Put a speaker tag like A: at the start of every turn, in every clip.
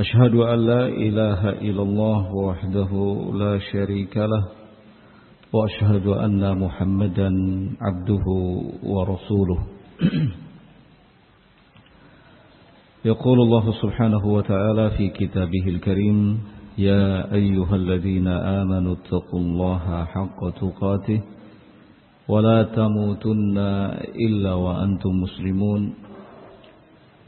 A: أشهد أن لا إله إلا الله وحده لا شريك له وأشهد أن محمدا عبده ورسوله. يقول الله سبحانه وتعالى في كتابه الكريم يا أيها الذين آمنوا اتقوا الله حق تقاته ولا تموتن إلا وأنتم مسلمون.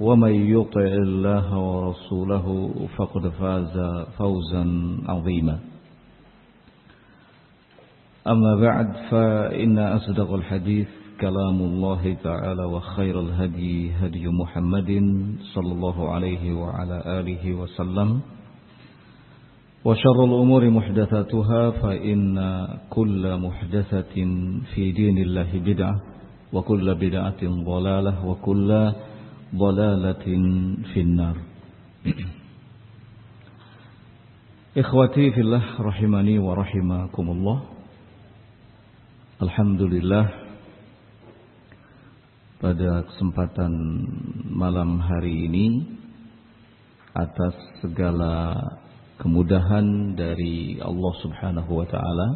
A: ومن يطع الله ورسوله فقد فاز فوزا عظيما. أما بعد فإن أصدق الحديث كلام الله تعالى وخير الهدي هدي محمد صلى الله عليه وعلى آله وسلم. وشر الأمور محدثاتها فإن كل محدثة في دين الله بدعة وكل بدعة ضلالة وكل ضلالة في النار إخوتي في الله رحمني ورحمكم الله Alhamdulillah pada kesempatan malam hari ini atas segala kemudahan dari Allah Subhanahu wa taala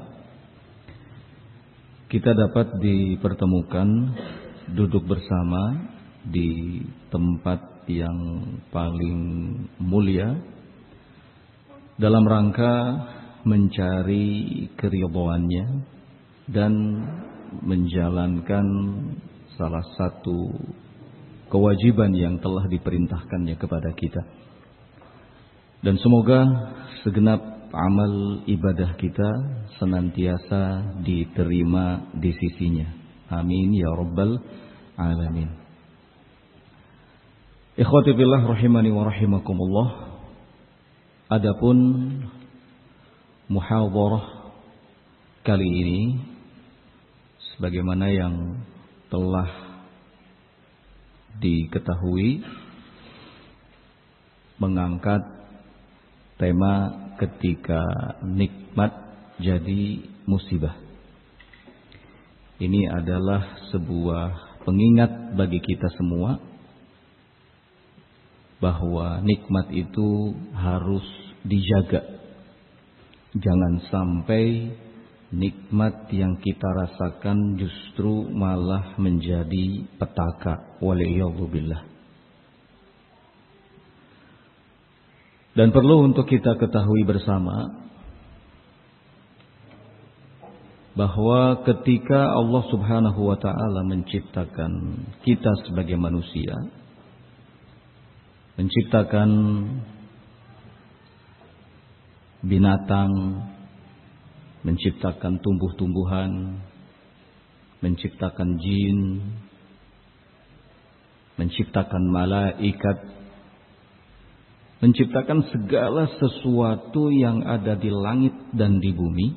A: kita dapat dipertemukan duduk bersama di tempat yang paling mulia dalam rangka mencari keridhaannya dan menjalankan salah satu kewajiban yang telah diperintahkannya kepada kita. Dan semoga segenap amal ibadah kita senantiasa diterima di sisinya. Amin ya rabbal alamin. Ikhwati billah rahimani wa rahimakumullah. Adapun muhadharah kali ini sebagaimana yang telah diketahui mengangkat tema ketika nikmat jadi musibah. Ini adalah sebuah pengingat bagi kita semua bahwa nikmat itu harus dijaga. Jangan sampai nikmat yang kita rasakan justru malah menjadi petaka waliyadzubillah dan perlu untuk kita ketahui bersama bahwa ketika Allah Subhanahu wa taala menciptakan kita sebagai manusia menciptakan binatang menciptakan tumbuh-tumbuhan, menciptakan jin, menciptakan malaikat, menciptakan segala sesuatu yang ada di langit dan di bumi,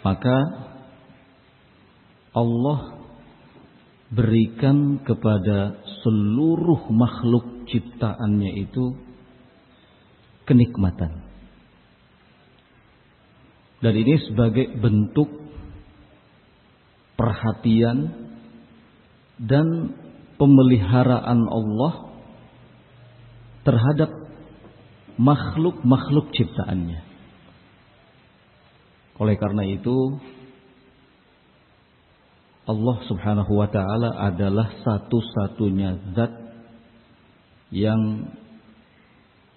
A: maka Allah berikan kepada seluruh makhluk ciptaannya itu kenikmatan. Dan ini sebagai bentuk perhatian dan pemeliharaan Allah terhadap makhluk-makhluk ciptaannya. Oleh karena itu Allah Subhanahu wa taala adalah satu-satunya zat yang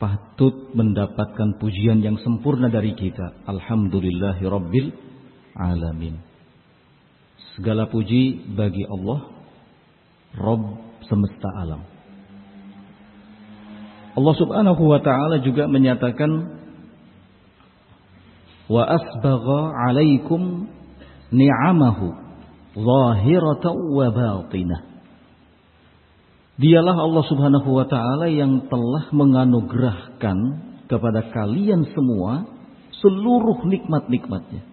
A: patut mendapatkan pujian yang sempurna dari kita. Alhamdulillahi Rabbil Alamin. Segala puji bagi Allah, Rabb semesta alam. Allah subhanahu wa ta'ala juga menyatakan wa asbagha alaikum ni'amahu zahiratan wa batinah. Dialah Allah Subhanahu wa taala yang telah menganugerahkan kepada kalian semua seluruh nikmat-nikmatnya.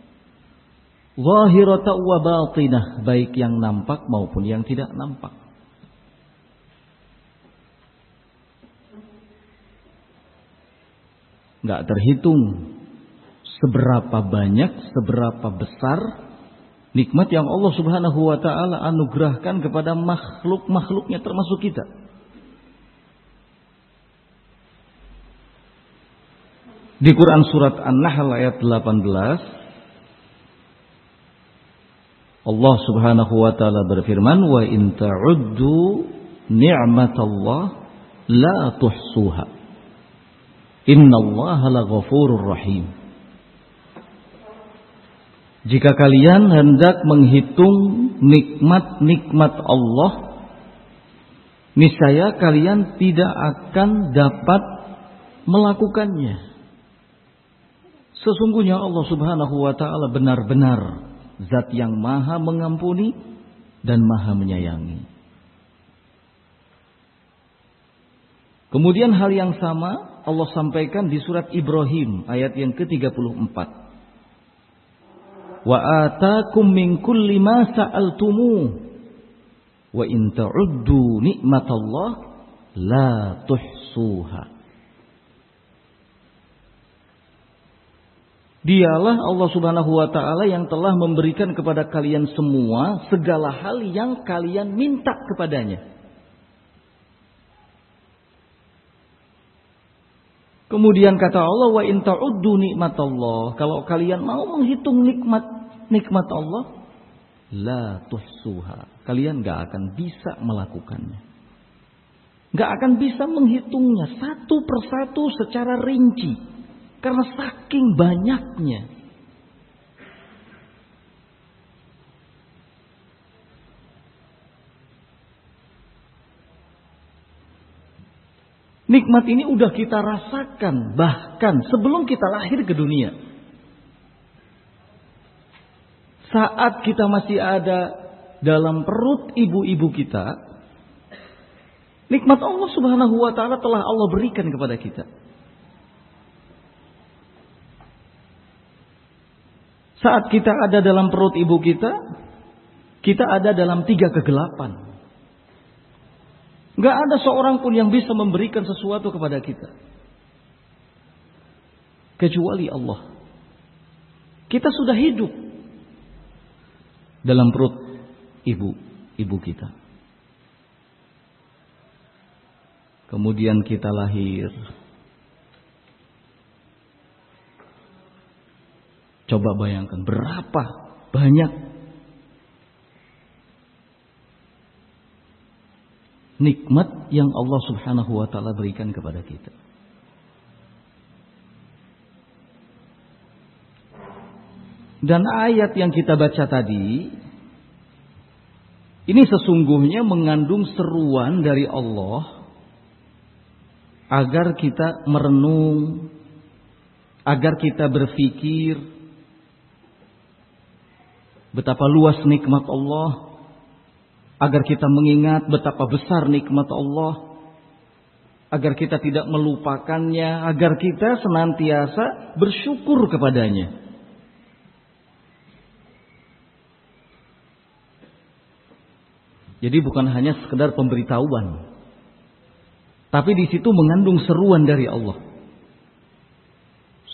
A: Zahiratan wa batinah, baik yang nampak maupun yang tidak nampak. Nggak terhitung seberapa banyak, seberapa besar nikmat yang Allah Subhanahu wa taala anugerahkan kepada makhluk-makhluknya termasuk kita. Di Quran surat An-Nahl ayat 18 Allah Subhanahu wa taala berfirman wa in ta'uddu ni'matallah la tuhsuha. Innallaha laghafurur rahim. Jika kalian hendak menghitung nikmat-nikmat Allah, niscaya kalian tidak akan dapat melakukannya. Sesungguhnya Allah Subhanahu wa taala benar-benar zat yang maha mengampuni dan maha menyayangi. Kemudian hal yang sama Allah sampaikan di surat Ibrahim ayat yang ke-34 wa atakum min kulli ma sa'altumu wa in ta'uddu nikmatallah la tuhsuha Dialah Allah Subhanahu wa taala yang telah memberikan kepada kalian semua segala hal yang kalian minta kepadanya. Kemudian kata Allah wa in ta'uddu nikmatallah. Kalau kalian mau menghitung nikmat nikmat Allah, la tuhsuha. Kalian gak akan bisa melakukannya. Gak akan bisa menghitungnya satu persatu secara rinci. Karena saking banyaknya. Nikmat ini udah kita rasakan bahkan sebelum kita lahir ke dunia. Saat kita masih ada dalam perut ibu-ibu kita, nikmat Allah Subhanahu wa taala telah Allah berikan kepada kita. Saat kita ada dalam perut ibu kita, kita ada dalam tiga kegelapan. Gak ada seorang pun yang bisa memberikan sesuatu kepada kita. Kecuali Allah. Kita sudah hidup dalam perut ibu ibu kita. Kemudian kita lahir. Coba bayangkan berapa banyak nikmat yang Allah Subhanahu wa taala berikan kepada kita. Dan ayat yang kita baca tadi ini sesungguhnya mengandung seruan dari Allah agar kita merenung, agar kita berpikir betapa luas nikmat Allah agar kita mengingat betapa besar nikmat Allah, agar kita tidak melupakannya, agar kita senantiasa bersyukur kepadanya. Jadi bukan hanya sekedar pemberitahuan, tapi di situ mengandung seruan dari Allah.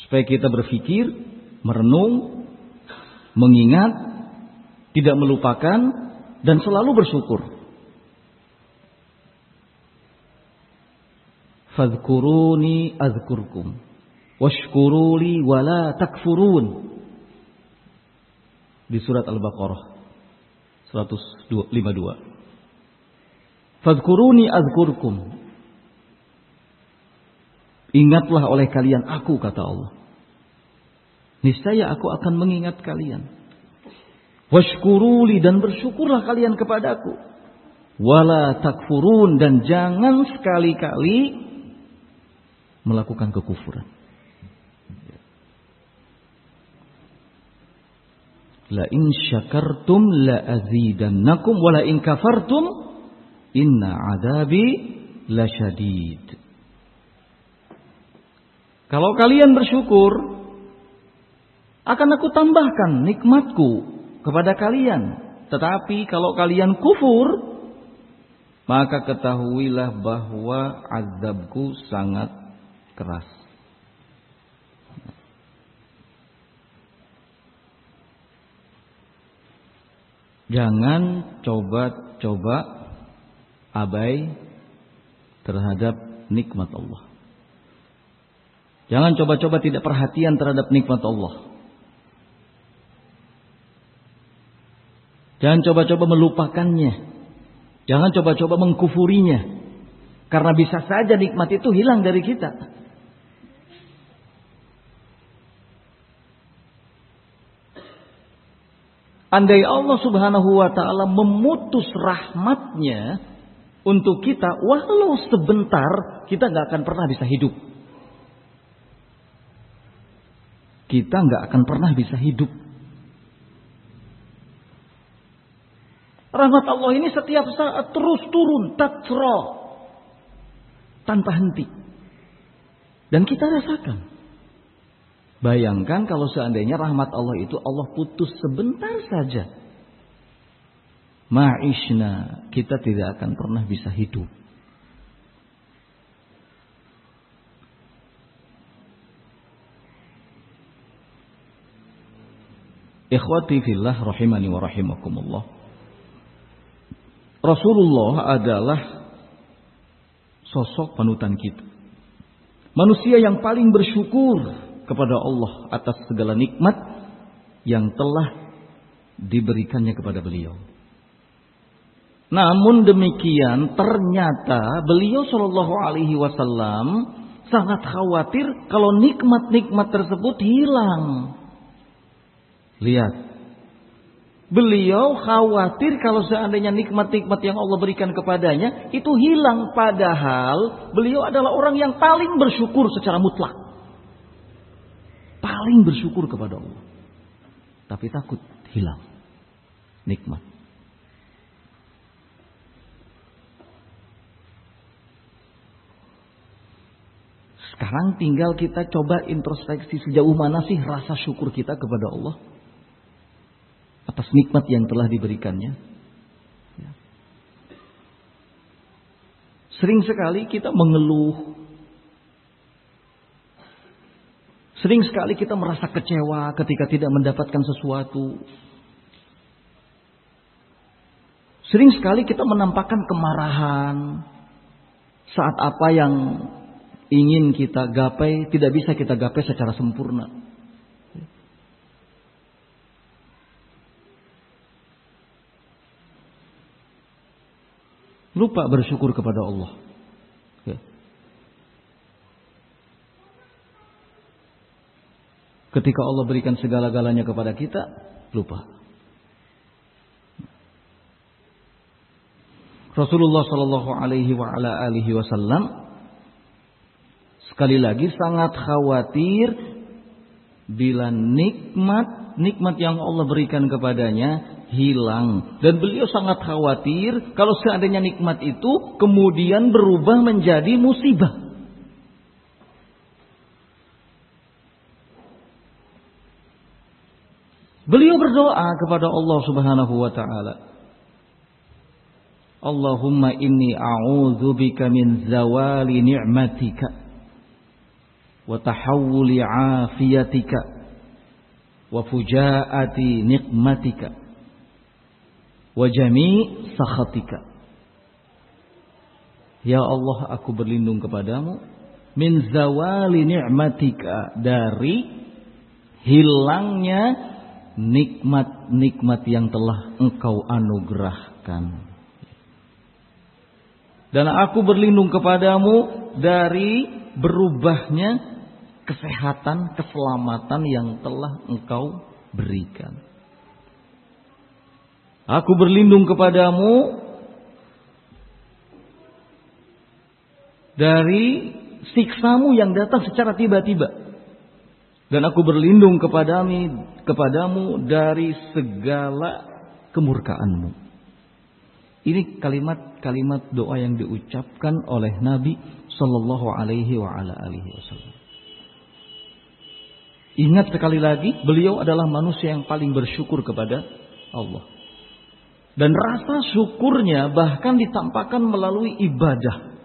A: Supaya kita berpikir, merenung, mengingat, tidak melupakan dan selalu bersyukur. Fadhkuruni azkurkum washkuruli wala takfurun. Di surat Al-Baqarah 152. Fadhkuruni azkurkum. Ingatlah oleh kalian aku kata Allah. Niscaya aku akan mengingat kalian. Washkuruli dan bersyukurlah kalian kepadaku. Wala takfurun dan jangan sekali-kali melakukan kekufuran. La in syakartum la azidannakum wa la in kafartum inna adabi lasyadid. Kalau kalian bersyukur, akan aku tambahkan nikmatku kepada kalian. Tetapi kalau kalian kufur, maka ketahuilah bahwa azabku sangat keras. Jangan coba-coba abai terhadap nikmat Allah. Jangan coba-coba tidak perhatian terhadap nikmat Allah. Jangan coba-coba melupakannya. Jangan coba-coba mengkufurinya. Karena bisa saja nikmat itu hilang dari kita. Andai Allah subhanahu wa ta'ala memutus rahmatnya untuk kita, walau sebentar, kita nggak akan pernah bisa hidup. kita nggak akan pernah bisa hidup. Rahmat Allah ini setiap saat terus turun, tatra, tanpa henti. Dan kita rasakan. Bayangkan kalau seandainya rahmat Allah itu Allah putus sebentar saja. Ma'ishna, kita tidak akan pernah bisa hidup. Ikhwati fillah rahimani wa rahimakumullah. Rasulullah adalah sosok panutan kita. Manusia yang paling bersyukur kepada Allah atas segala nikmat yang telah diberikannya kepada beliau. Namun demikian ternyata beliau Shallallahu Alaihi Wasallam sangat khawatir kalau nikmat-nikmat tersebut hilang. Lihat. Beliau khawatir kalau seandainya nikmat-nikmat yang Allah berikan kepadanya itu hilang. Padahal beliau adalah orang yang paling bersyukur secara mutlak. Paling bersyukur kepada Allah. Tapi takut hilang nikmat. Sekarang tinggal kita coba introspeksi sejauh mana sih rasa syukur kita kepada Allah atas nikmat yang telah diberikannya. Ya. Sering sekali kita mengeluh. Sering sekali kita merasa kecewa ketika tidak mendapatkan sesuatu. Sering sekali kita menampakkan kemarahan saat apa yang ingin kita gapai tidak bisa kita gapai secara sempurna. Lupa bersyukur kepada Allah. Ya. Ketika Allah berikan segala-galanya kepada kita, lupa. Rasulullah Shallallahu Alaihi Wasallam sekali lagi sangat khawatir bila nikmat nikmat yang Allah berikan kepadanya hilang. Dan beliau sangat khawatir kalau seandainya nikmat itu kemudian berubah menjadi musibah. Beliau berdoa kepada Allah Subhanahu wa taala. Allahumma inni a'udzubika min zawali ni'matika wa tahawuli 'afiyatika wa fujaati nikmatika wajami sakhatika. Ya Allah, aku berlindung kepadamu min zawali ni'matika dari hilangnya nikmat-nikmat yang telah engkau anugerahkan. Dan aku berlindung kepadamu dari berubahnya kesehatan, keselamatan yang telah engkau berikan. Aku berlindung kepadamu dari siksamu yang datang secara tiba-tiba. Dan aku berlindung kepadamu, kepadamu dari segala kemurkaanmu. Ini kalimat-kalimat doa yang diucapkan oleh Nabi Shallallahu Alaihi Wasallam. Ingat sekali lagi, beliau adalah manusia yang paling bersyukur kepada Allah. Dan rasa syukurnya bahkan ditampakkan melalui ibadah.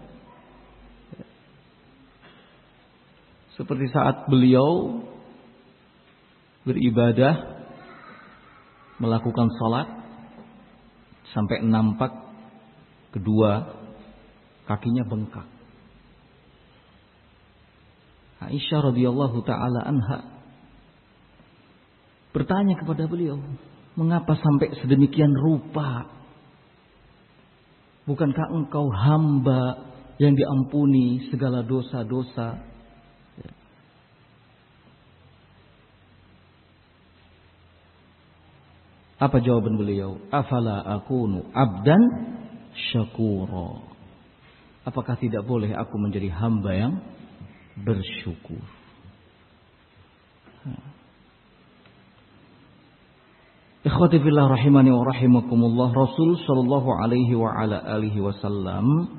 A: Seperti saat beliau beribadah, melakukan sholat, sampai nampak kedua kakinya bengkak. Aisyah radhiyallahu taala anha bertanya kepada beliau, "Mengapa sampai sedemikian rupa? Bukankah engkau hamba yang diampuni segala dosa-dosa?" Apa jawaban beliau? Afala akunu abdan syakura. Apakah tidak boleh aku menjadi hamba yang bersyukur? Ikhwati fillah rahimani wa rahimakumullah Rasul sallallahu alaihi wa ala alihi wasallam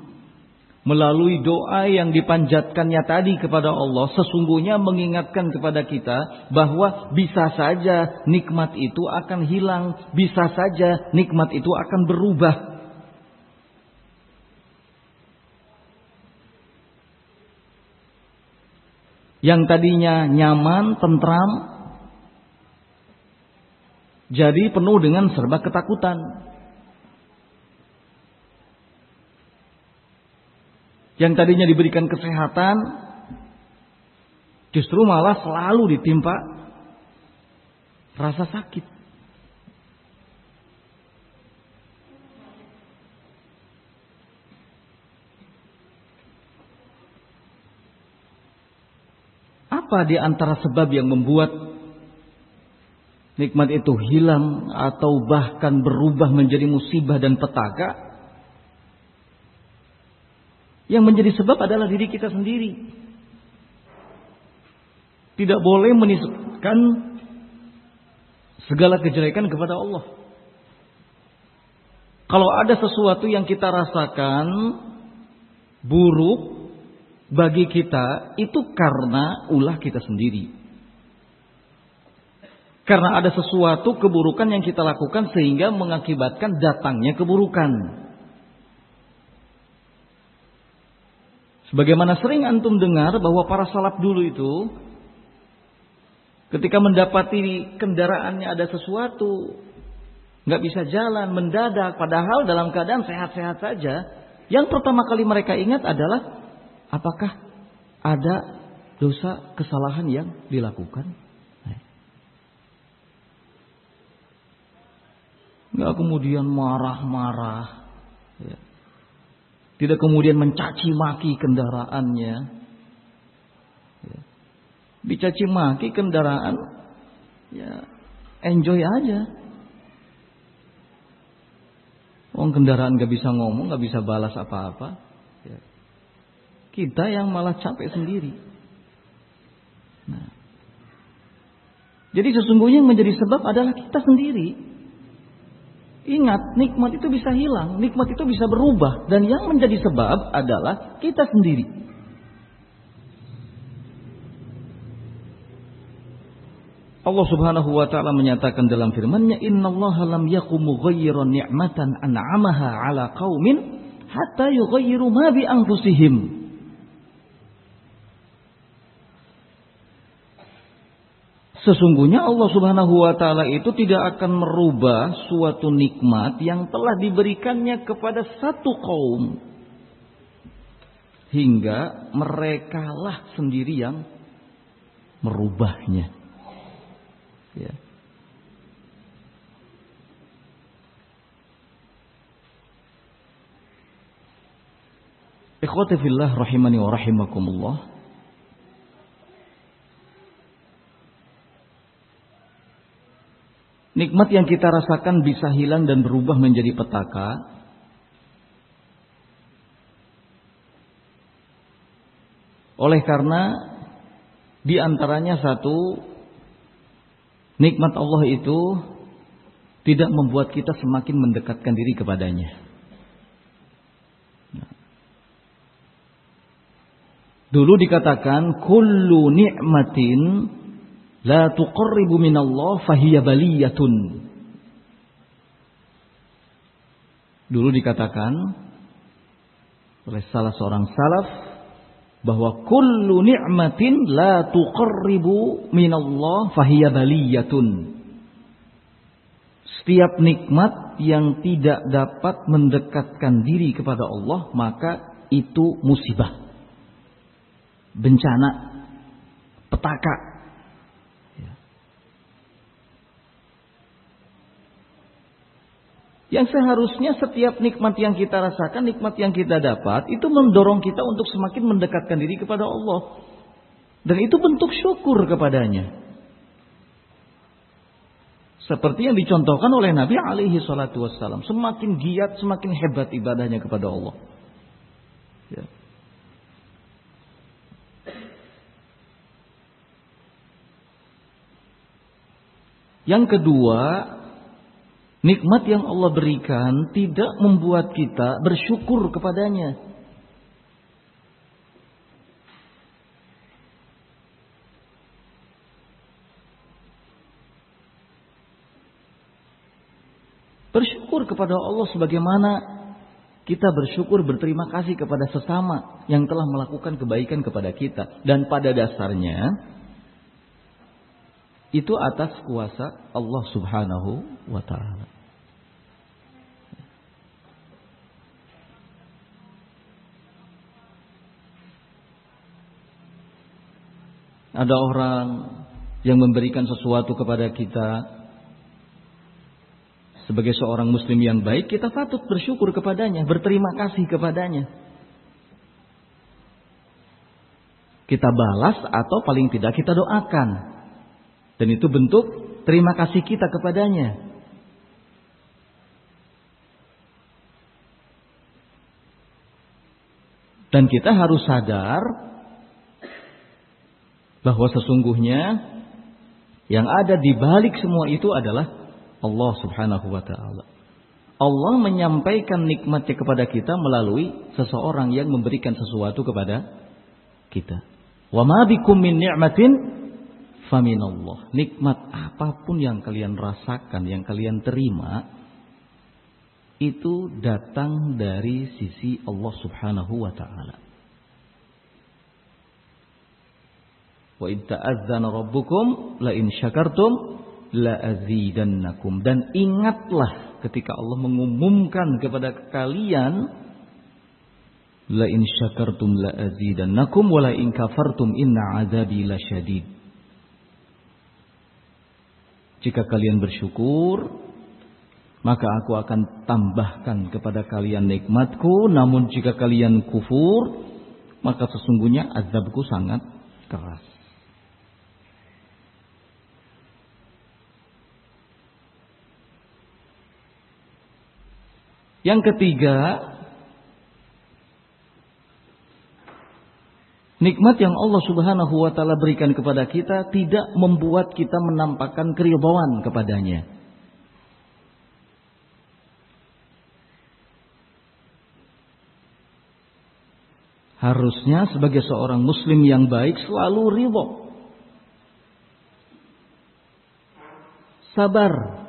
A: melalui doa yang dipanjatkannya tadi kepada Allah sesungguhnya mengingatkan kepada kita bahwa bisa saja nikmat itu akan hilang, bisa saja nikmat itu akan berubah. Yang tadinya nyaman, tentram, jadi penuh dengan serba ketakutan. Yang tadinya diberikan kesehatan, justru malah selalu ditimpa rasa sakit. Apa di antara sebab yang membuat nikmat itu hilang atau bahkan berubah menjadi musibah dan petaka. Yang menjadi sebab adalah diri kita sendiri. Tidak boleh menisbahkan segala kejelekan kepada Allah. Kalau ada sesuatu yang kita rasakan buruk bagi kita, itu karena ulah kita sendiri. Karena ada sesuatu keburukan yang kita lakukan sehingga mengakibatkan datangnya keburukan. Sebagaimana sering antum dengar bahwa para salaf dulu itu ketika mendapati kendaraannya ada sesuatu nggak bisa jalan mendadak padahal dalam keadaan sehat-sehat saja yang pertama kali mereka ingat adalah apakah ada dosa kesalahan yang dilakukan nggak kemudian marah-marah, ya. tidak kemudian mencaci maki kendaraannya, ya. dicaci maki kendaraan, ya enjoy aja. Wong kendaraan gak bisa ngomong, gak bisa balas apa-apa. Ya. Kita yang malah capek sendiri. Nah. Jadi sesungguhnya yang menjadi sebab adalah kita sendiri. Ingat, nikmat itu bisa hilang, nikmat itu bisa berubah, dan yang menjadi sebab adalah kita sendiri. Allah Subhanahu wa taala menyatakan dalam firman-Nya, "Innallaha lam yakum mughayyiran ni'matan an'amaha 'ala qaumin hatta yughayyiru ma bi anfusihim." Sesungguhnya Allah Subhanahu wa taala itu tidak akan merubah suatu nikmat yang telah diberikannya kepada satu kaum hingga merekalah sendiri yang merubahnya. Ya. Ikhwati fillah rahimani wa rahimakumullah. Nikmat yang kita rasakan bisa hilang dan berubah menjadi petaka. Oleh karena di antaranya satu nikmat Allah itu tidak membuat kita semakin mendekatkan diri kepadanya. Dulu dikatakan kullu ni'matin la tuqarribu minallah fahiya baliyatun. Dulu dikatakan oleh salah seorang salaf bahwa kullu ni'matin la tuqarribu minallah fahiya baliyatun. Setiap nikmat yang tidak dapat mendekatkan diri kepada Allah maka itu musibah. Bencana, petaka, Yang seharusnya setiap nikmat yang kita rasakan, nikmat yang kita dapat, itu mendorong kita untuk semakin mendekatkan diri kepada Allah. Dan itu bentuk syukur kepadanya. Seperti yang dicontohkan oleh Nabi alaihi salatu wassalam. Semakin giat, semakin hebat ibadahnya kepada Allah. Ya. Yang kedua, Nikmat yang Allah berikan tidak membuat kita bersyukur kepadanya. Bersyukur kepada Allah sebagaimana kita bersyukur berterima kasih kepada sesama yang telah melakukan kebaikan kepada kita. Dan pada dasarnya itu atas kuasa Allah subhanahu wa ta'ala. Ada orang yang memberikan sesuatu kepada kita sebagai seorang muslim yang baik, kita patut bersyukur kepadanya, berterima kasih kepadanya. Kita balas atau paling tidak kita doakan. Dan itu bentuk terima kasih kita kepadanya. Dan kita harus sadar bahwa sesungguhnya yang ada di balik semua itu adalah Allah Subhanahu wa taala. Allah menyampaikan nikmatnya kepada kita melalui seseorang yang memberikan sesuatu kepada kita. Wa ma bikum min ni'matin faminallah. Nikmat apa pun yang kalian rasakan, yang kalian terima itu datang dari sisi Allah Subhanahu wa taala. Wa in ta'adzana rabbukum la in syakartum la azidannakum. Dan ingatlah ketika Allah mengumumkan kepada kalian la in syakartum la azidannakum wa la in kafartum inna azabi lasyadid. Jika kalian bersyukur, maka aku akan tambahkan kepada kalian nikmatku. Namun jika kalian kufur, maka sesungguhnya azabku sangat keras. Yang ketiga, nikmat yang Allah Subhanahu wa taala berikan kepada kita tidak membuat kita menampakkan keridhaan kepadanya. Harusnya sebagai seorang muslim yang baik selalu ridho. Sabar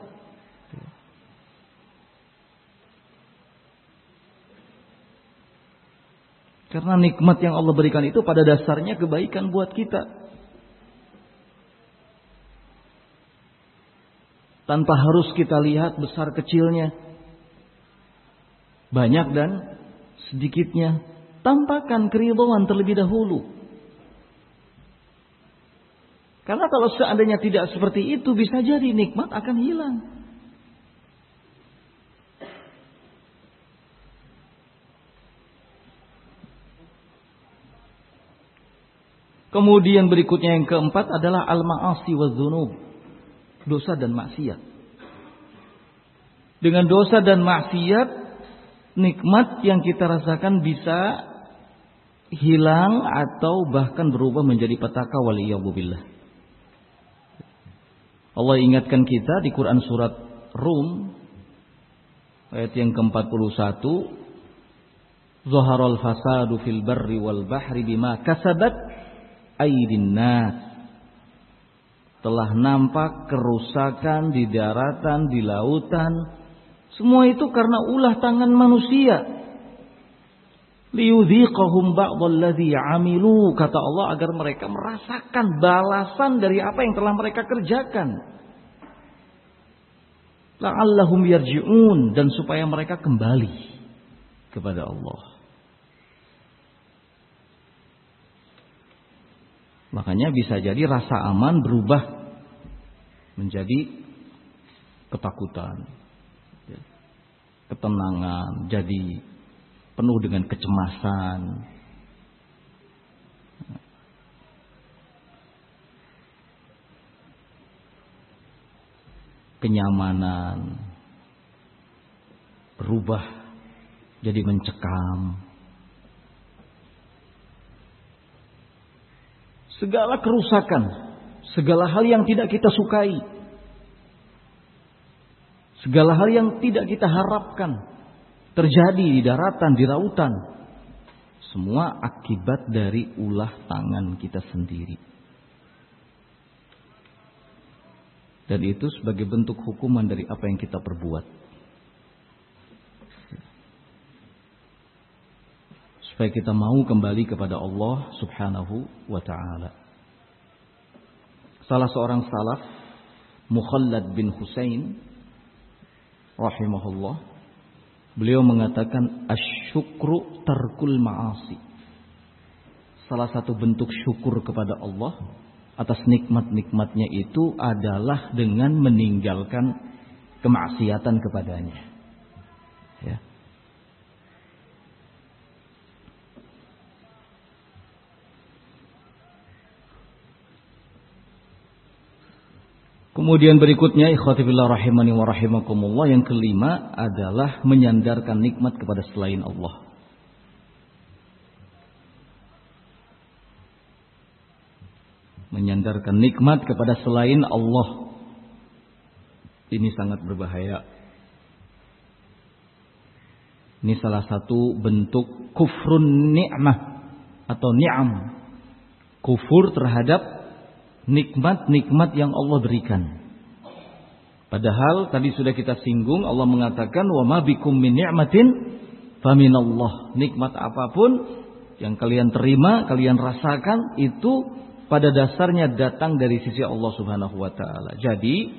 A: Karena nikmat yang Allah berikan itu pada dasarnya kebaikan buat kita. Tanpa harus kita lihat besar kecilnya. Banyak dan sedikitnya. Tampakkan keridhaan terlebih dahulu. Karena kalau seandainya tidak seperti itu bisa jadi nikmat akan hilang. Kemudian berikutnya yang keempat adalah al-ma'asi wa dzunub. Dosa dan maksiat. Dengan dosa dan maksiat, nikmat yang kita rasakan bisa hilang atau bahkan berubah menjadi petaka waliyahzubillah. Allah ingatkan kita di Quran surat Rum ayat yang ke-41 Zaharal fasadu fil barri wal bahri bima kasabat aydin nas telah nampak kerusakan di daratan, di lautan. Semua itu karena ulah tangan manusia. Liyudhiqahum ba'dalladhi amilu. Kata Allah agar mereka merasakan balasan dari apa yang telah mereka kerjakan. La'allahum yarji'un. Dan supaya mereka kembali kepada Allah. Makanya bisa jadi rasa aman berubah menjadi ketakutan, ya. ketenangan, jadi penuh dengan kecemasan. Kenyamanan berubah jadi mencekam. Segala kerusakan, segala hal yang tidak kita sukai, segala hal yang tidak kita harapkan terjadi di daratan, di lautan, semua akibat dari ulah tangan kita sendiri. Dan itu sebagai bentuk hukuman dari apa yang kita perbuat. Supaya kita mau kembali kepada Allah Subhanahu wa taala. Salah seorang salaf Mukhallad bin Husain rahimahullah beliau mengatakan asyukru tarkul ma'asi. Salah satu bentuk syukur kepada Allah atas nikmat-nikmatnya itu adalah dengan meninggalkan kemaksiatan kepadanya. Ya. Kemudian berikutnya ikhwatibillah rahimani wa rahimakumullah yang kelima adalah menyandarkan nikmat kepada selain Allah. Menyandarkan nikmat kepada selain Allah. Ini sangat berbahaya. Ini salah satu bentuk kufrun ni'mah atau ni'am. Kufur terhadap nikmat-nikmat yang Allah berikan. Padahal tadi sudah kita singgung Allah mengatakan wa ma bikum min ni'matin faminallah. Nikmat apa pun yang kalian terima, kalian rasakan itu pada dasarnya datang dari sisi Allah Subhanahu wa taala. Jadi,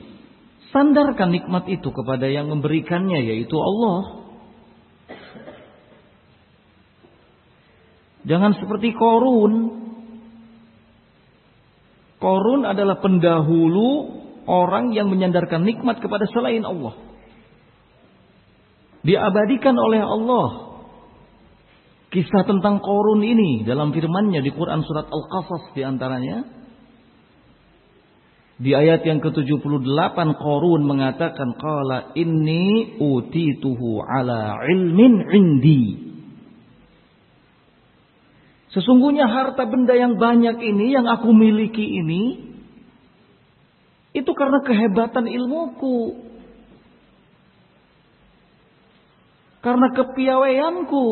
A: sandarkan nikmat itu kepada yang memberikannya yaitu Allah. Jangan seperti korun Korun adalah pendahulu orang yang menyandarkan nikmat kepada selain Allah. Diabadikan oleh Allah. Kisah tentang Korun ini dalam firmannya di Quran surat Al-Qasas di antaranya. Di ayat yang ke-78 Korun mengatakan qala inni utituhu ala ilmin indi. Sesungguhnya harta benda yang banyak ini, yang aku miliki ini, itu karena kehebatan ilmuku. Karena kepiawaianku.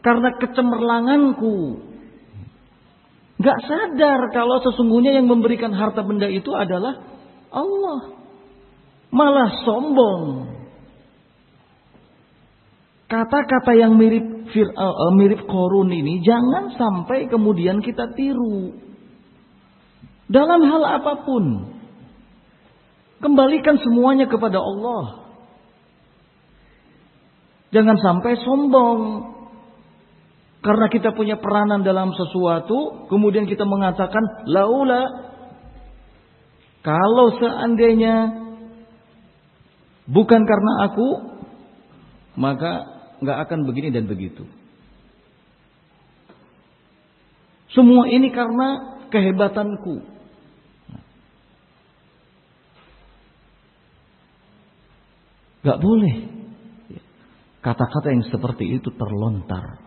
A: Karena kecemerlanganku. Gak sadar kalau sesungguhnya yang memberikan harta benda itu adalah Allah. Malah sombong. Kata-kata yang mirip fir, uh, mirip korun ini jangan sampai kemudian kita tiru. Dalam hal apa pun. Kembalikan semuanya kepada Allah. Jangan sampai sombong. Karena kita punya peranan dalam sesuatu, kemudian kita mengatakan laula kalau seandainya bukan karena aku, maka nggak akan begini dan begitu. Semua ini karena kehebatanku. Gak boleh. Kata-kata yang seperti itu terlontar.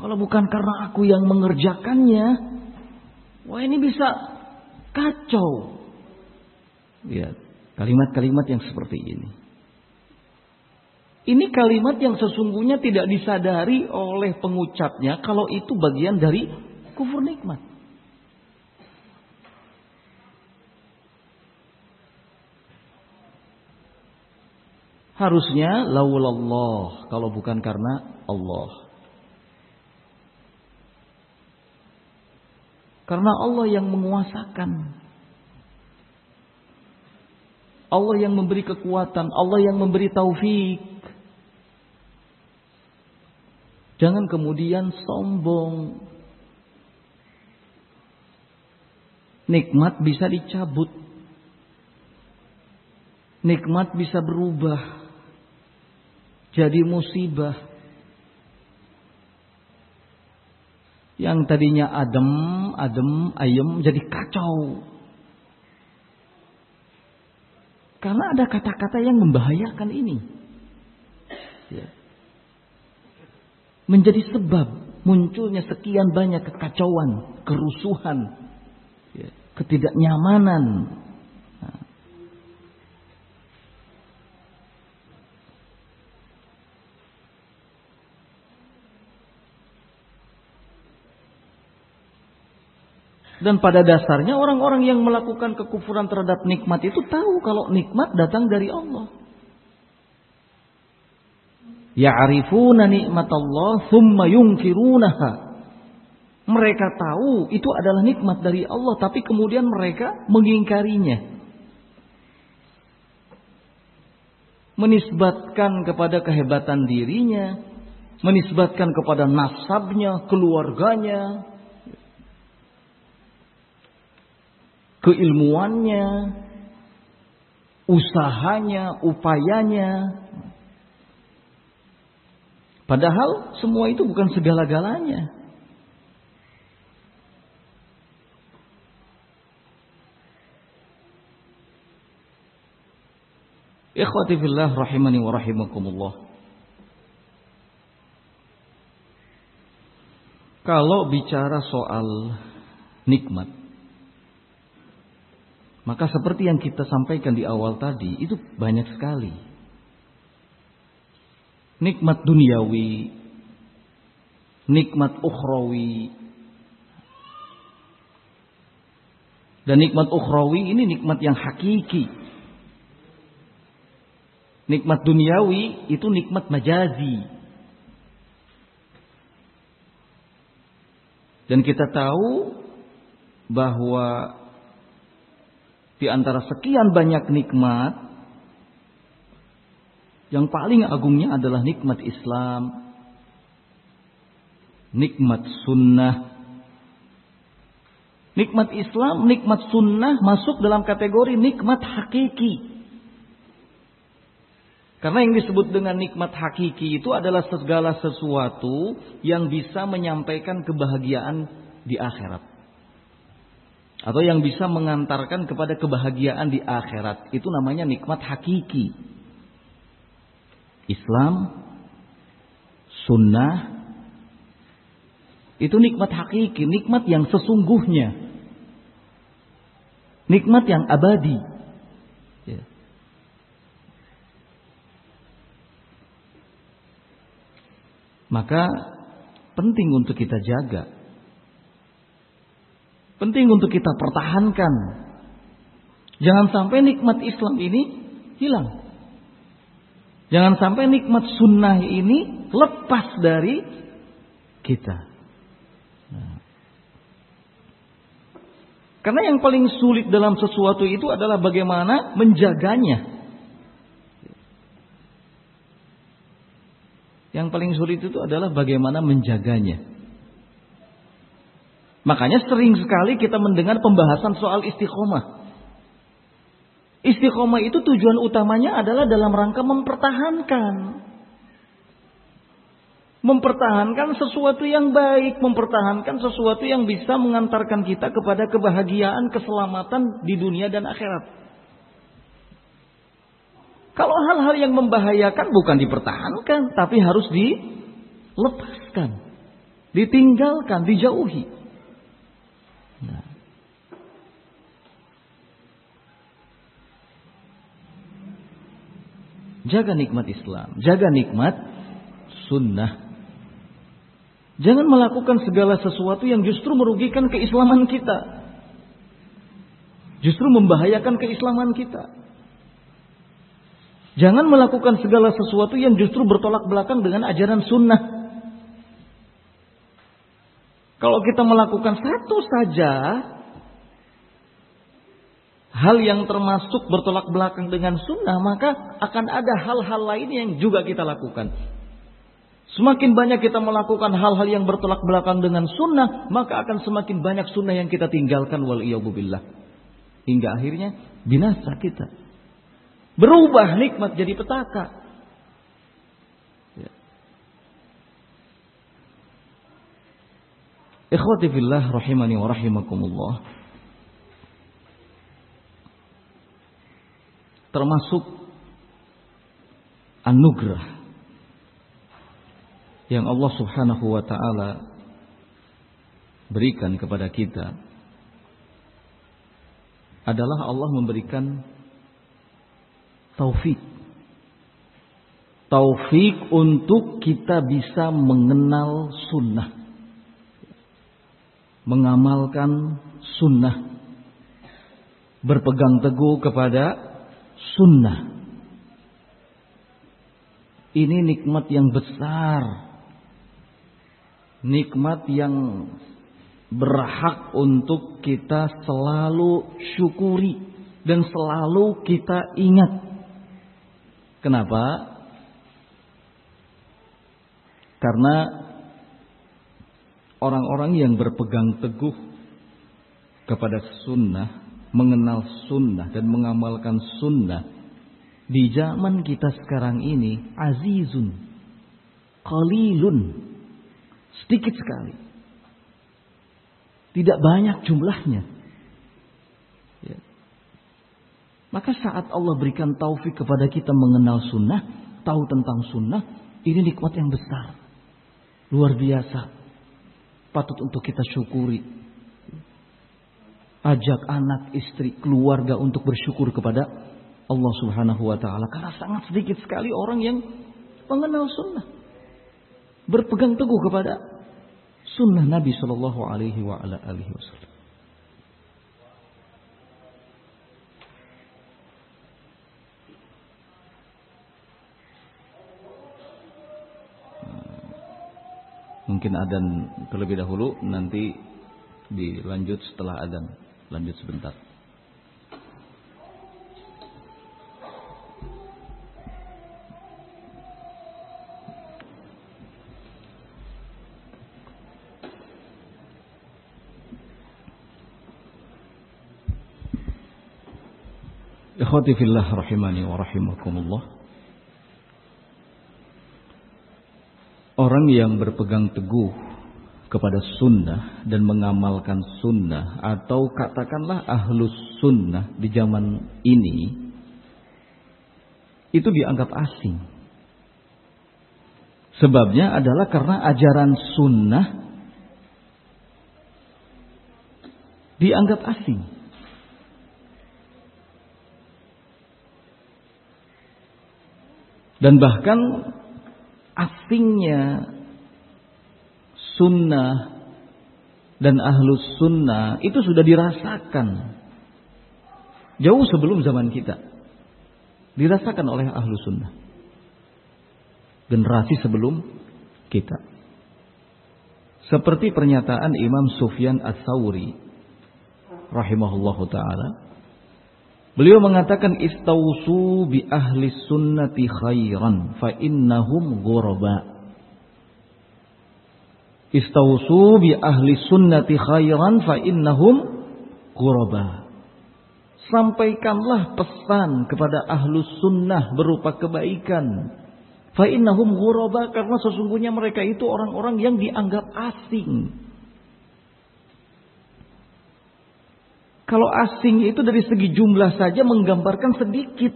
A: Kalau bukan karena aku yang mengerjakannya, wah ini bisa kacau. Ya, kalimat-kalimat yang seperti ini. Ini kalimat yang sesungguhnya tidak disadari oleh pengucapnya kalau itu bagian dari kufur nikmat. Harusnya laulallah kalau bukan karena Allah. Karena Allah yang menguasakan. Allah yang memberi kekuatan, Allah yang memberi taufik. Jangan kemudian sombong. Nikmat bisa dicabut. Nikmat bisa berubah jadi musibah. Yang tadinya adem, adem, ayem jadi kacau. Karena ada kata-kata yang membahayakan ini. Ya. Menjadi sebab munculnya sekian banyak kekacauan, kerusuhan, ya. ketidaknyamanan, Dan pada dasarnya orang-orang yang melakukan kekufuran terhadap nikmat itu tahu kalau nikmat datang dari Allah. Ya'rifuna nikmat Allah thumma yungkirunaha. Mereka tahu itu adalah nikmat dari Allah tapi kemudian mereka mengingkarinya. Menisbatkan kepada kehebatan dirinya, menisbatkan kepada nasabnya, keluarganya, keilmuannya, usahanya, upayanya. Padahal semua itu bukan segala-galanya. Ikhwati fillah rahimani wa rahimakumullah. Kalau bicara soal nikmat maka seperti yang kita sampaikan di awal tadi, itu banyak sekali. Nikmat duniawi, nikmat ukhrawi, dan nikmat ukhrawi ini nikmat yang hakiki. Nikmat duniawi itu nikmat majazi. Dan kita tahu bahwa di antara sekian banyak nikmat, yang paling agungnya adalah nikmat Islam, nikmat sunnah. Nikmat Islam, nikmat sunnah masuk dalam kategori nikmat hakiki. Karena yang disebut dengan nikmat hakiki itu adalah segala sesuatu yang bisa menyampaikan kebahagiaan di akhirat atau yang bisa mengantarkan kepada kebahagiaan di akhirat. Itu namanya nikmat hakiki. Islam sunnah itu nikmat hakiki nikmat yang sesungguhnya. Nikmat yang abadi. Ya. maka penting untuk kita jaga Penting untuk kita pertahankan. Jangan sampai nikmat Islam ini hilang. Jangan sampai nikmat sunnah ini lepas dari kita. Nah. Karena yang paling sulit dalam sesuatu itu adalah bagaimana menjaganya. Yang paling sulit itu adalah bagaimana menjaganya. Makanya sering sekali kita mendengar pembahasan soal istiqomah. Istiqomah itu tujuan utamanya adalah dalam rangka mempertahankan. Mempertahankan sesuatu yang baik, mempertahankan sesuatu yang bisa mengantarkan kita kepada kebahagiaan, keselamatan di dunia dan akhirat. Kalau hal-hal yang membahayakan bukan dipertahankan, tapi harus dilepaskan, ditinggalkan, dijauhi. Nah. Jaga nikmat Islam, jaga nikmat sunnah. Jangan melakukan segala sesuatu yang justru merugikan keislaman kita. Justru membahayakan keislaman kita. Jangan melakukan segala sesuatu yang justru bertolak belakang dengan ajaran sunnah. Kalau kita melakukan satu saja hal yang termasuk bertolak belakang dengan sunnah, maka akan ada hal-hal lain yang juga kita lakukan. Semakin banyak kita melakukan hal-hal yang bertolak belakang dengan sunnah, maka akan semakin banyak sunnah yang kita tinggalkan wal. Hingga akhirnya binasa kita. Berubah nikmat jadi petaka. Ya. Ikhwati fillah rahimani wa rahimakumullah. Termasuk anugerah yang Allah Subhanahu wa taala berikan kepada kita adalah Allah memberikan taufik. Taufik untuk kita bisa mengenal sunnah. Mengamalkan sunnah. Berpegang teguh kepada sunnah. Ini nikmat yang besar nikmat yang berhak untuk kita selalu syukuri dan selalu kita ingat. Kenapa? Karena orang-orang yang berpegang teguh kepada sunnah, mengenal sunnah dan mengamalkan sunnah di zaman kita sekarang ini azizun, qalilun, Sedikit sekali. Tidak banyak jumlahnya. Ya. Maka saat Allah berikan taufik kepada kita mengenal sunnah, tahu tentang sunnah, ini nikmat yang besar. Luar biasa. Patut untuk kita syukuri. Ajak anak, istri, keluarga untuk bersyukur kepada Allah subhanahu wa ta'ala. Karena sangat sedikit sekali orang yang mengenal sunnah berpegang teguh kepada sunnah Nabi Shallallahu Alaihi Wasallam. Mungkin adan terlebih dahulu, nanti dilanjut setelah adan. Lanjut sebentar. Ikhwati fillah rahimani wa rahimakumullah. Orang yang berpegang teguh kepada sunnah dan mengamalkan sunnah atau katakanlah ahlus sunnah di zaman ini itu dianggap asing. Sebabnya adalah karena ajaran sunnah dianggap asing. Dan bahkan asingnya sunnah dan ahlus sunnah itu sudah dirasakan jauh sebelum zaman kita. Dirasakan oleh ahlus sunnah. Generasi sebelum kita. Seperti pernyataan Imam Sufyan Ats-Tsauri rahimahullahu taala Beliau mengatakan istausu bi ahli sunnati khairan fa innahum ghuraba. Istausu bi ahli sunnati khairan fa innahum ghuraba. Sampaikanlah pesan kepada ahlu sunnah berupa kebaikan. Fa innahum ghuraba karena sesungguhnya mereka itu orang-orang yang dianggap asing. Kalau asing itu dari segi jumlah saja menggambarkan sedikit.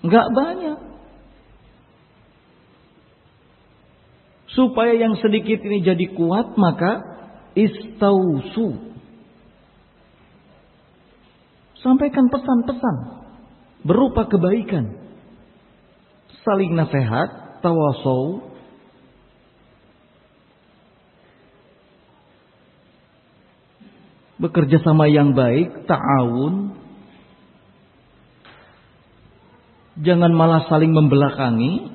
A: Enggak banyak. Supaya yang sedikit ini jadi kuat maka istausu. Sampaikan pesan-pesan berupa kebaikan saling nasihat, tawasau, bekerja sama yang baik, ta'awun, jangan malah saling membelakangi,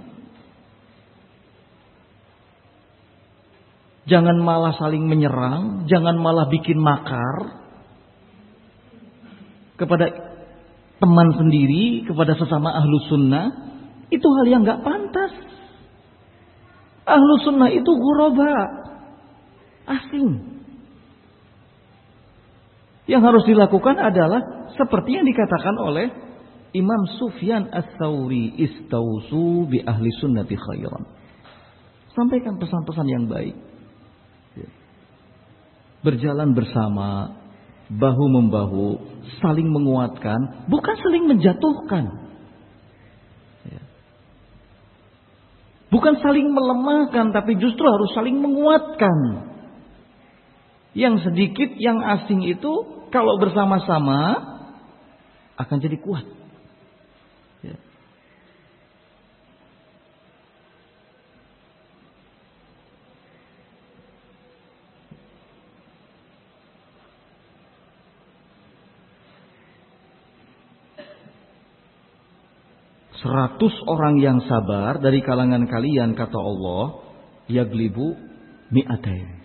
A: jangan malah saling menyerang, jangan malah bikin makar kepada teman sendiri, kepada sesama ahlu sunnah, itu hal yang gak pantas. Ahlu sunnah itu guroba. Asing. Yang harus dilakukan adalah seperti yang dikatakan oleh Imam Sufyan As-Sawri istausu bi ahli sunnati khairan. Sampaikan pesan-pesan yang baik. Berjalan bersama, bahu membahu, saling menguatkan, bukan saling menjatuhkan. Bukan saling melemahkan, tapi justru harus saling menguatkan. Yang sedikit, yang asing itu kalau bersama-sama akan jadi kuat. Seratus orang yang sabar dari kalangan kalian kata Allah, yaglibu mi'atain.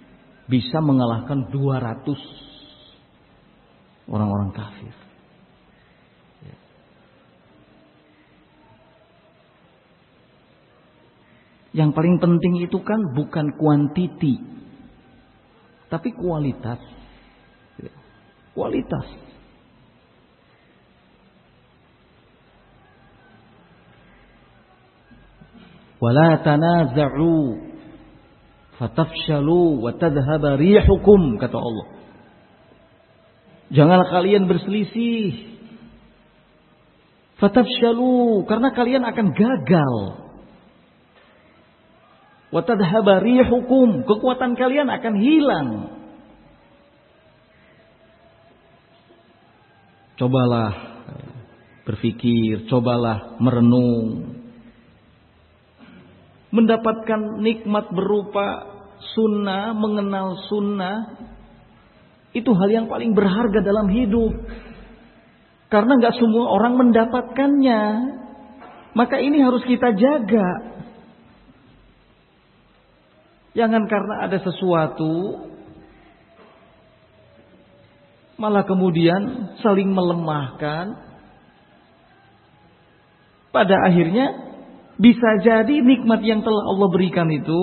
A: Bisa mengalahkan dua ratus orang-orang kafir. Yang paling penting itu kan bukan kuantiti, tapi kualitas. Kualitas. wala tanaza'u fatafshalu wa tadhhaba rihukum kata Allah. Janganlah kalian berselisih. Fatafshalu karena kalian akan gagal. Wa tadhhaba rihukum kekuatan kalian akan hilang. Cobalah berpikir, cobalah merenung mendapatkan nikmat berupa sunnah, mengenal sunnah, itu hal yang paling berharga dalam hidup. Karena nggak semua orang mendapatkannya. Maka ini harus kita jaga. Jangan karena ada sesuatu malah kemudian saling melemahkan. Pada akhirnya bisa jadi nikmat yang telah Allah berikan itu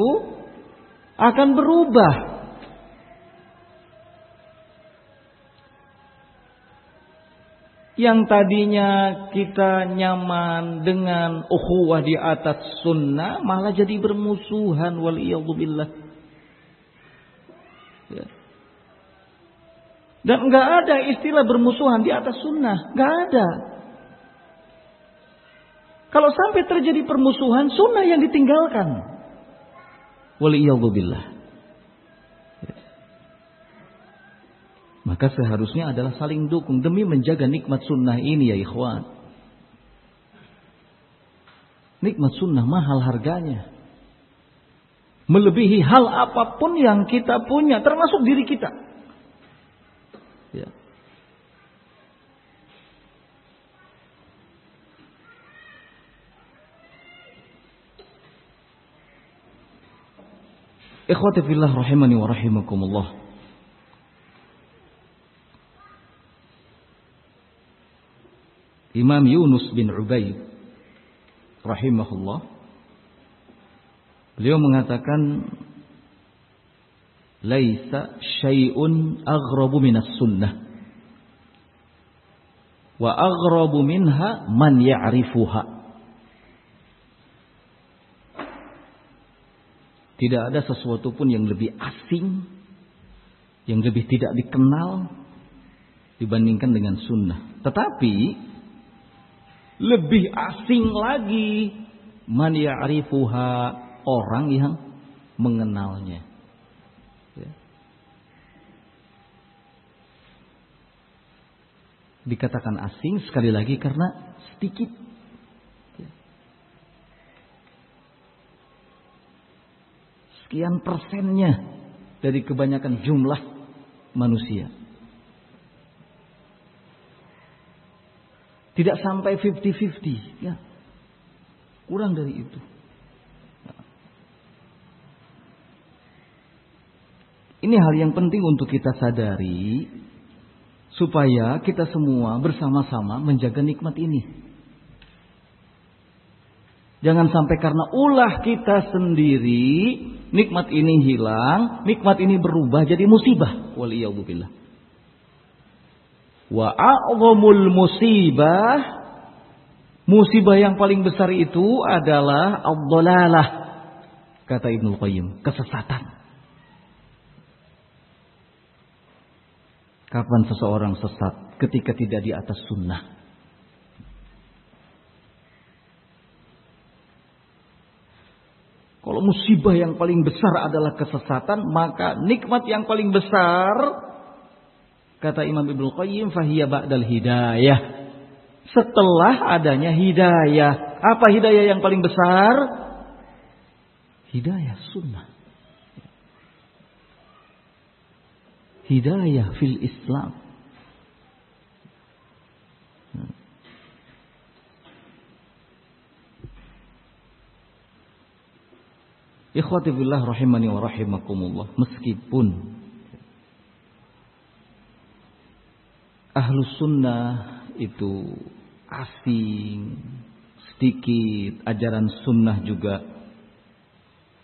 A: akan berubah. Yang tadinya kita nyaman dengan ukhuwah di atas sunnah malah jadi bermusuhan waliyadzubillah. Ya. Dan nggak ada istilah bermusuhan di atas sunnah, nggak ada. Kalau sampai terjadi permusuhan, sunnah yang ditinggalkan. Waliyahzubillah. Maka seharusnya adalah saling dukung demi menjaga nikmat sunnah ini ya ikhwan. Nikmat sunnah mahal harganya. Melebihi hal apa pun yang kita punya, termasuk diri kita. Ikhwati fillah rahimani wa rahimakumullah. Imam Yunus bin Ubaid rahimahullah beliau mengatakan laisa syai'un aghrabu minas sunnah wa aghrabu minha man ya'rifuha Tidak ada sesuatu pun yang lebih asing, yang lebih tidak dikenal dibandingkan dengan sunnah. Tetapi lebih asing lagi man ya'rifuha orang yang mengenalnya. Ya. Dikatakan asing sekali lagi karena sedikit. Ya. Sekian persennya dari kebanyakan jumlah manusia. Tidak sampai 50-50. Ya. Kurang dari itu. Ini hal yang penting untuk kita sadari supaya kita semua bersama-sama menjaga nikmat ini. Jangan sampai karena ulah kita sendiri nikmat ini hilang, nikmat ini berubah jadi musibah. Waliyahulillah. Wa a'zamul musibah musibah yang paling besar itu adalah ad kata Ibnu Qayyim, kesesatan. Kapan seseorang sesat? Ketika tidak di atas sunnah. Kalau musibah yang paling besar adalah kesesatan, maka nikmat yang paling besar kata Imam Ibnu Qayyim fahiyya ba'dal hidayah. Setelah adanya hidayah. Apa hidayah yang paling besar? Hidayah sunnah. hidayah fil Islam. Ikhwati billah rahimani wa rahimakumullah. Meskipun ahlu sunnah itu asing, sedikit, ajaran sunnah juga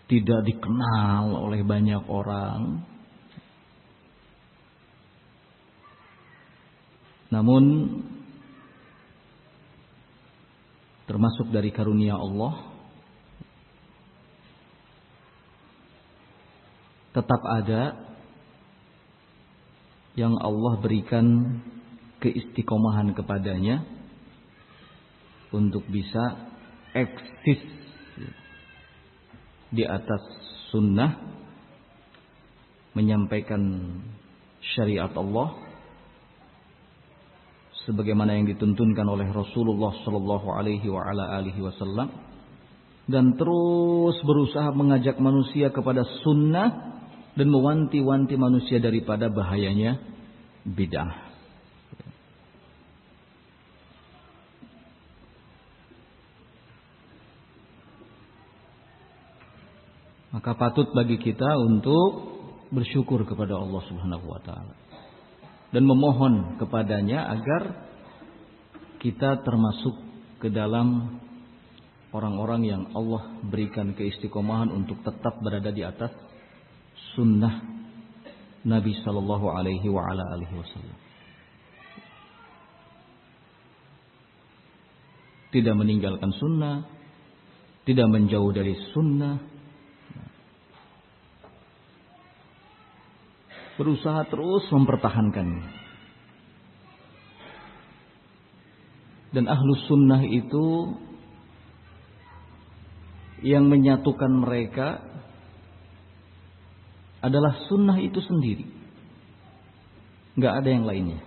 A: tidak dikenal oleh banyak orang. Namun termasuk dari karunia Allah tetap ada yang Allah berikan keistiqomahan kepadanya untuk bisa eksis di atas sunnah menyampaikan syariat Allah sebagaimana yang dituntunkan oleh Rasulullah Shallallahu Alaihi Wasallam dan terus berusaha mengajak manusia kepada sunnah dan mewanti-wanti manusia daripada bahayanya bid'ah. Maka patut bagi kita untuk bersyukur kepada Allah Subhanahu wa taala dan memohon kepadanya agar kita termasuk ke dalam orang-orang yang Allah berikan keistiqomahan untuk tetap berada di atas sunnah Nabi Shallallahu Alaihi Wasallam. Tidak meninggalkan sunnah, tidak menjauh dari sunnah, berusaha terus mempertahankannya. Dan ahlu sunnah itu yang menyatukan mereka adalah sunnah itu sendiri. Nggak ada yang lainnya.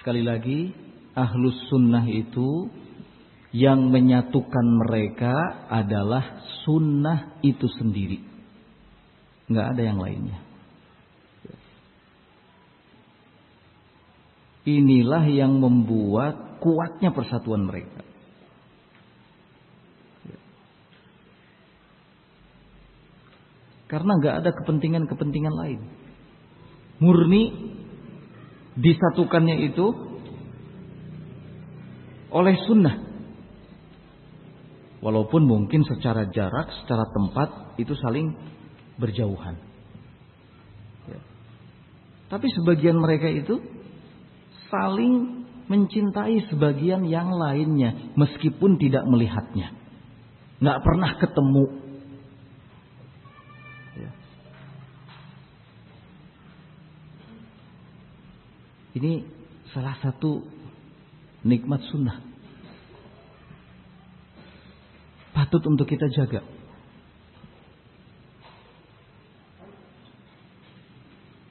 A: Sekali lagi, ahlu sunnah itu yang menyatukan mereka adalah sunnah itu sendiri. Nggak ada yang lainnya. Inilah yang membuat kuatnya persatuan mereka. Karena nggak ada kepentingan-kepentingan lain. Murni disatukannya itu oleh sunnah. Walaupun mungkin secara jarak, secara tempat itu saling berjauhan. Ya. Tapi sebagian mereka itu saling mencintai sebagian yang lainnya meskipun tidak melihatnya. Nggak pernah ketemu. Ini salah satu nikmat sunnah. Patut untuk kita jaga.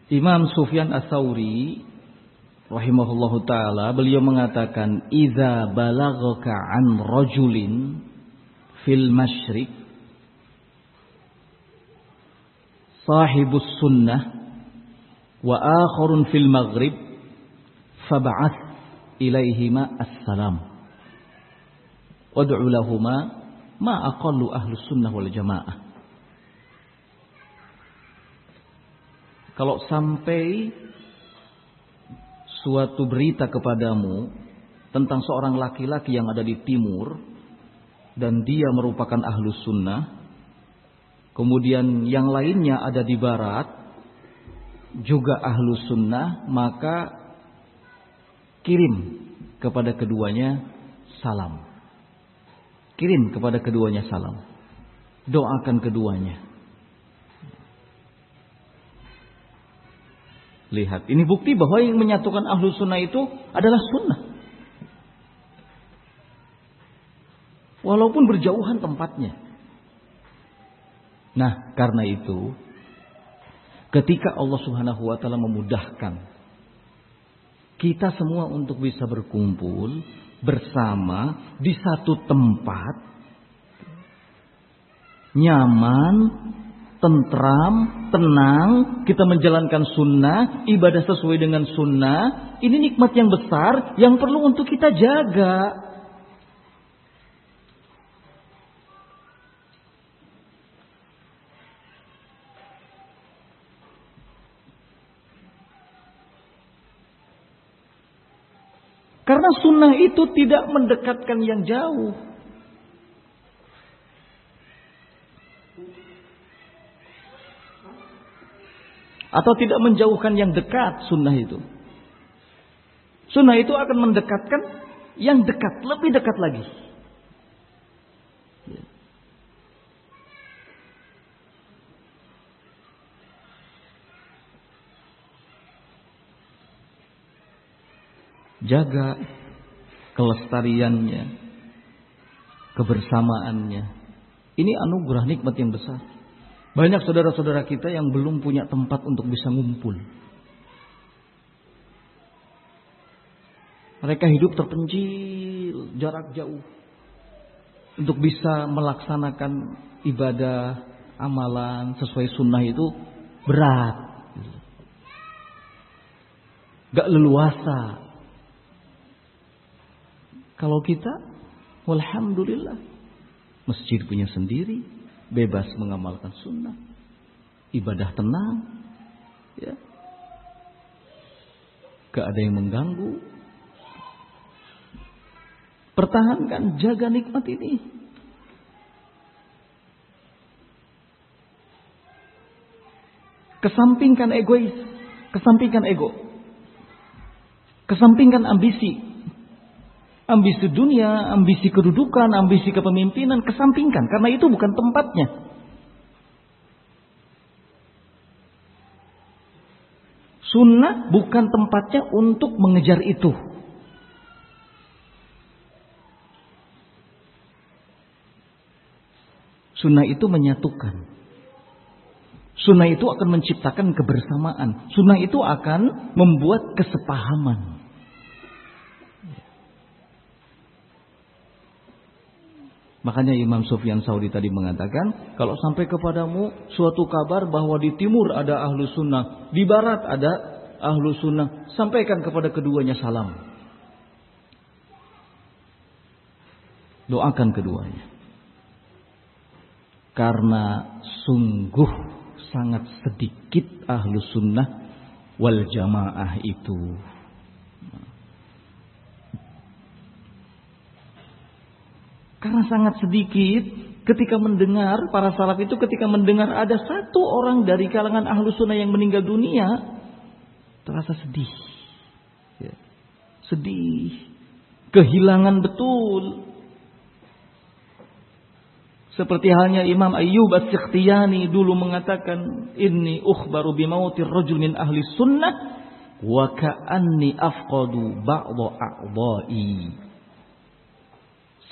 A: Imam Sufyan As-Sauri rahimahullahu taala beliau mengatakan idza balaghaka an rajulin fil masyriq sahibus sunnah wa akharun fil maghrib fab'ath ilaihima assalam wad'u lahumā ma aqallu ahlus sunnah wal Kalau sampai suatu berita kepadamu tentang seorang laki-laki yang ada di timur dan dia merupakan ahlus sunnah, kemudian yang lainnya ada di barat juga ahlus sunnah, maka kirim kepada keduanya salam. Kirim kepada keduanya salam. Doakan keduanya. Lihat, ini bukti bahwa yang menyatukan ahlu sunnah itu adalah sunnah. Walaupun berjauhan tempatnya. Nah, karena itu, ketika Allah subhanahu wa ta'ala memudahkan kita semua untuk bisa berkumpul bersama di satu tempat, nyaman, tentram, tenang, kita menjalankan sunnah, ibadah sesuai dengan sunnah, ini nikmat yang besar yang perlu untuk kita jaga. Karena sunnah itu tidak mendekatkan yang jauh. atau tidak menjauhkan yang dekat sunnah itu. Sunnah itu akan mendekatkan yang dekat, lebih dekat lagi. Jaga kelestariannya, kebersamaannya. Ini anugerah nikmat yang besar. Banyak saudara-saudara kita yang belum punya tempat untuk bisa ngumpul. Mereka hidup terpencil, jarak jauh. Untuk bisa melaksanakan ibadah, amalan sesuai sunnah itu berat. Gak leluasa. Kalau kita, Alhamdulillah. Masjid punya sendiri, bebas mengamalkan sunnah, ibadah tenang, ya, gak ada yang mengganggu. Pertahankan, jaga nikmat ini. Kesampingkan egois, kesampingkan ego. Kesampingkan ambisi, Ambisi dunia, ambisi kedudukan, ambisi kepemimpinan, kesampingkan. Karena itu bukan tempatnya. Sunnah bukan tempatnya untuk mengejar itu. Sunnah itu menyatukan. Sunnah itu akan menciptakan kebersamaan. Sunnah itu akan membuat kesepahaman. Makanya Imam Sufyan Saudi tadi mengatakan, kalau sampai kepadamu suatu kabar bahwa di timur ada ahlu sunnah, di barat ada ahlu sunnah, sampaikan kepada keduanya salam. Doakan keduanya. Karena sungguh sangat sedikit ahlu sunnah wal jamaah itu. Karena sangat sedikit ketika mendengar para salaf itu ketika mendengar ada satu orang dari kalangan ahlu sunnah yang meninggal dunia terasa sedih. Ya. Sedih. Kehilangan betul. Seperti halnya Imam Ayyub As-Sikhtiyani dulu mengatakan, "Inni ukhbaru bimautir rajul min ahli sunnah wa ka'anni afqadu ba'dha a'dha'i.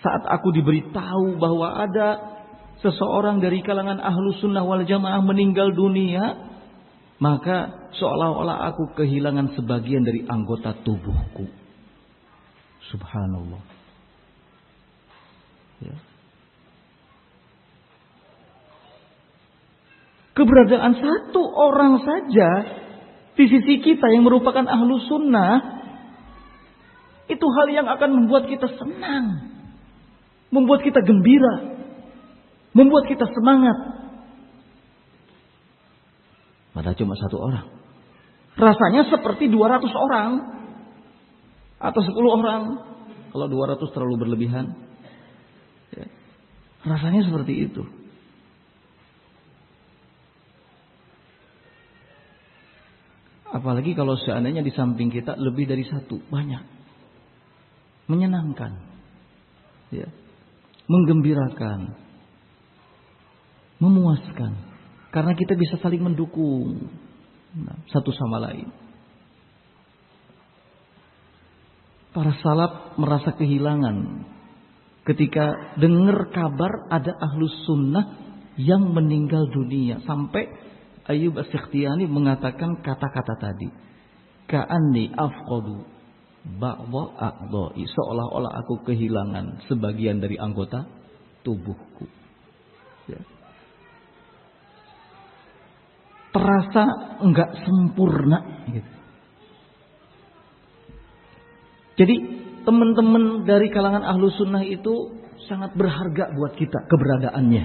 A: Saat aku diberitahu bahwa ada seseorang dari kalangan ahlu sunnah wal jamaah meninggal dunia, maka seolah-olah aku kehilangan sebagian dari anggota tubuhku. Subhanallah. Ya. Keberadaan satu orang saja di sisi kita yang merupakan ahlu sunnah itu hal yang akan membuat kita senang, membuat kita gembira, membuat kita semangat. Padahal cuma satu orang. Rasanya seperti 200 orang atau 10 orang. Kalau 200 terlalu berlebihan. Ya. Rasanya seperti itu. Apalagi kalau seandainya di samping kita lebih dari satu, banyak. Menyenangkan. Ya. Menggembirakan. Memuaskan. Karena kita bisa saling mendukung. Nah, satu sama lain. Para salaf merasa kehilangan ketika dengar kabar ada ahlus sunnah yang meninggal dunia sampai Ayub as mengatakan kata-kata tadi. Ka'anni afqadu ba'dha a'dha'i. Seolah-olah aku kehilangan sebagian dari anggota tubuhku. Ya. Terasa enggak sempurna gitu. Jadi teman-teman dari kalangan ahlu sunnah itu sangat berharga buat kita keberadaannya.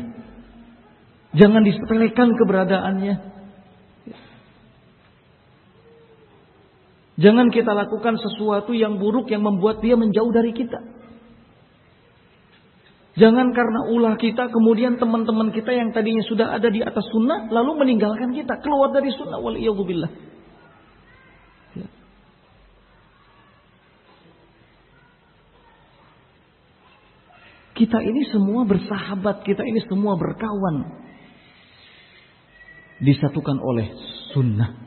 A: Jangan disepelekan keberadaannya. Jangan kita lakukan sesuatu yang buruk yang membuat dia menjauh dari kita. Jangan karena ulah kita kemudian teman-teman kita yang tadinya sudah ada di atas sunnah lalu meninggalkan kita keluar dari sunnah wal billah. Ya. Kita ini semua bersahabat, kita ini semua berkawan disatukan oleh sunnah.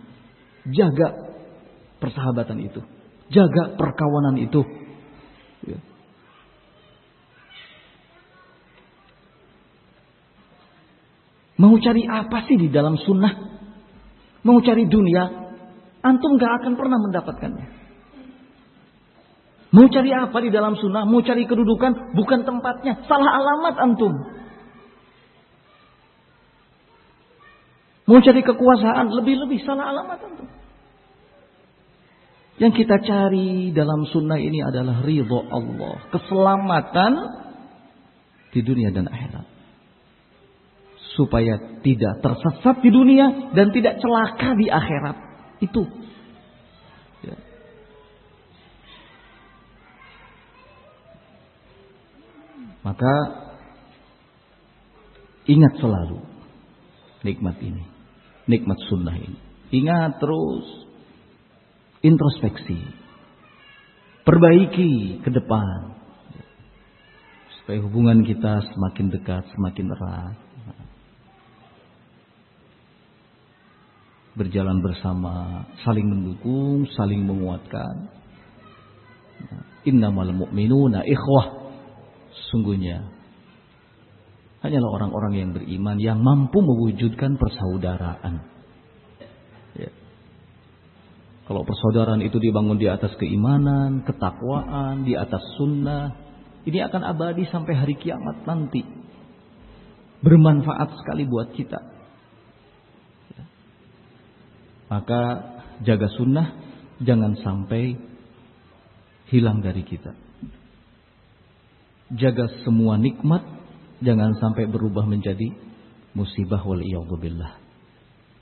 A: Jaga persahabatan itu. Jaga perkawanan itu. Ya. Mau cari apa sih di dalam sunnah? Mau cari dunia? Antum gak akan pernah mendapatkannya. Mau cari apa di dalam sunnah? Mau cari kedudukan? Bukan tempatnya. Salah alamat antum. Mau cari kekuasaan lebih-lebih salah alamat tentu. Yang kita cari dalam sunnah ini adalah ridho Allah. Keselamatan di dunia dan akhirat. Supaya tidak tersesat di dunia dan tidak celaka di akhirat. Itu. Ya. Maka ingat selalu nikmat ini nikmat sunnah ini. Ingat terus introspeksi. Perbaiki ke depan. Supaya hubungan kita semakin dekat, semakin erat. Berjalan bersama, saling mendukung, saling menguatkan. Innamal mu'minuna ikhwah. Sungguhnya hanyalah orang-orang yang beriman yang mampu mewujudkan persaudaraan. Ya. Kalau persaudaraan itu dibangun di atas keimanan, ketakwaan, di atas sunnah, ini akan abadi sampai hari kiamat nanti. Bermanfaat sekali buat kita. Maka jaga sunnah, jangan sampai hilang dari kita. Jaga semua nikmat jangan sampai berubah menjadi musibah wal billah.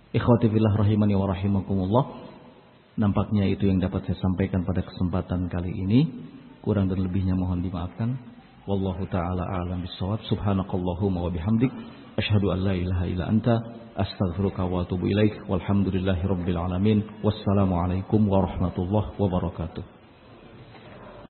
A: Ikhwati fillah rahimani wa rahimakumullah. Nampaknya itu yang dapat saya sampaikan pada kesempatan kali ini. Kurang dan lebihnya mohon dimaafkan. Wallahu taala a'lam bissawab. Subhanakallahumma wa bihamdik asyhadu an la ilaha illa anta astaghfiruka wa atubu ilaik. Walhamdulillahi rabbil alamin. Wassalamualaikum warahmatullahi wabarakatuh.